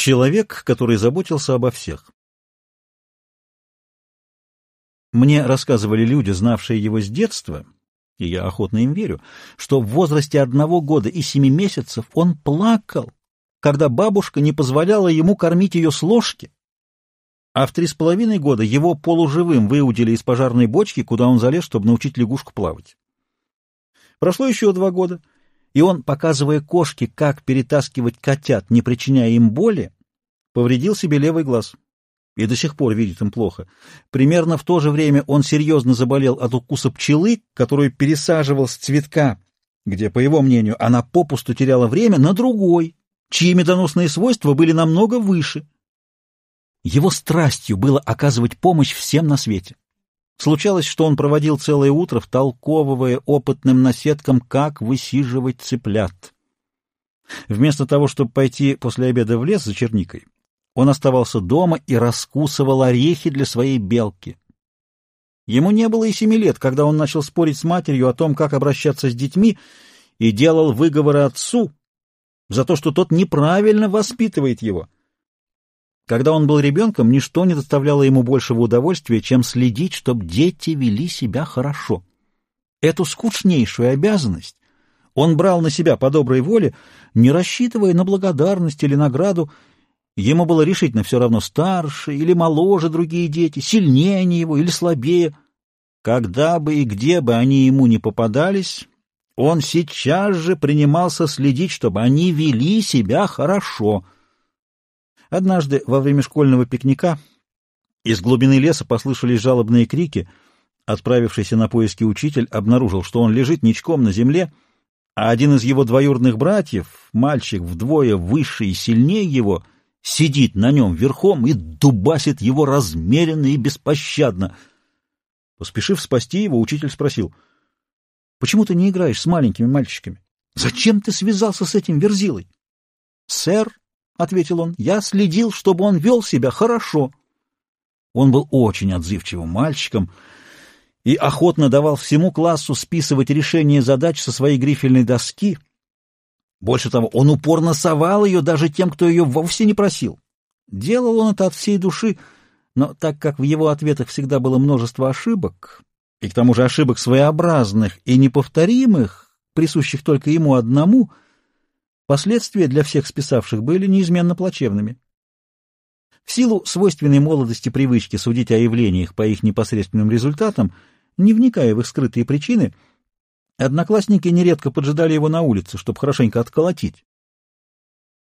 Человек, который заботился обо всех. Мне рассказывали люди, знавшие его с детства, и я охотно им верю, что в возрасте одного года и семи месяцев он плакал, когда бабушка не позволяла ему кормить ее с ложки, а в три с половиной года его полуживым выудили из пожарной бочки, куда он залез, чтобы научить лягушку плавать. Прошло еще два года, и он, показывая кошке, как перетаскивать котят, не причиняя им боли, повредил себе левый глаз и до сих пор видит им плохо. Примерно в то же время он серьезно заболел от укуса пчелы, которую пересаживал с цветка, где, по его мнению, она попусту теряла время, на другой, чьи медоносные свойства были намного выше. Его страстью было оказывать помощь всем на свете. Случалось, что он проводил целое утро, втолковывая опытным наседкам, как высиживать цыплят. Вместо того, чтобы пойти после обеда в лес за черникой, он оставался дома и раскусывал орехи для своей белки. Ему не было и семи лет, когда он начал спорить с матерью о том, как обращаться с детьми, и делал выговоры отцу за то, что тот неправильно воспитывает его. Когда он был ребенком, ничто не доставляло ему большего удовольствия, чем следить, чтобы дети вели себя хорошо. Эту скучнейшую обязанность он брал на себя по доброй воле, не рассчитывая на благодарность или награду. Ему было решительно все равно, старше или моложе другие дети, сильнее они его или слабее. Когда бы и где бы они ему не попадались, он сейчас же принимался следить, чтобы они вели себя хорошо — Однажды во время школьного пикника из глубины леса послышались жалобные крики. Отправившийся на поиски учитель обнаружил, что он лежит ничком на земле, а один из его двоюродных братьев, мальчик вдвое выше и сильнее его, сидит на нем верхом и дубасит его размеренно и беспощадно. Поспешив спасти его, учитель спросил, «Почему ты не играешь с маленькими мальчиками? Зачем ты связался с этим верзилой?» «Сэр», — ответил он, — я следил, чтобы он вел себя хорошо. Он был очень отзывчивым мальчиком и охотно давал всему классу списывать решение задач со своей грифельной доски. Больше того, он упорно совал ее даже тем, кто ее вовсе не просил. Делал он это от всей души, но так как в его ответах всегда было множество ошибок, и к тому же ошибок своеобразных и неповторимых, присущих только ему одному — Последствия для всех списавших были неизменно плачевными. В силу свойственной молодости привычки судить о явлениях по их непосредственным результатам, не вникая в их скрытые причины, одноклассники нередко поджидали его на улице, чтобы хорошенько отколотить.